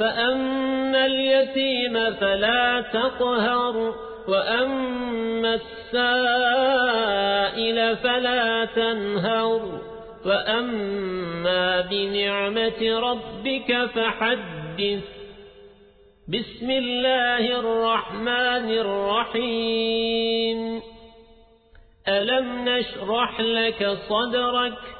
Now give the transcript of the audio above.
فأما اليتيم فلا تقهر وأما السائل فلا تنهر وأما بنعمة ربك فحدث بسم الله الرحمن الرحيم ألم نشرح لك صدرك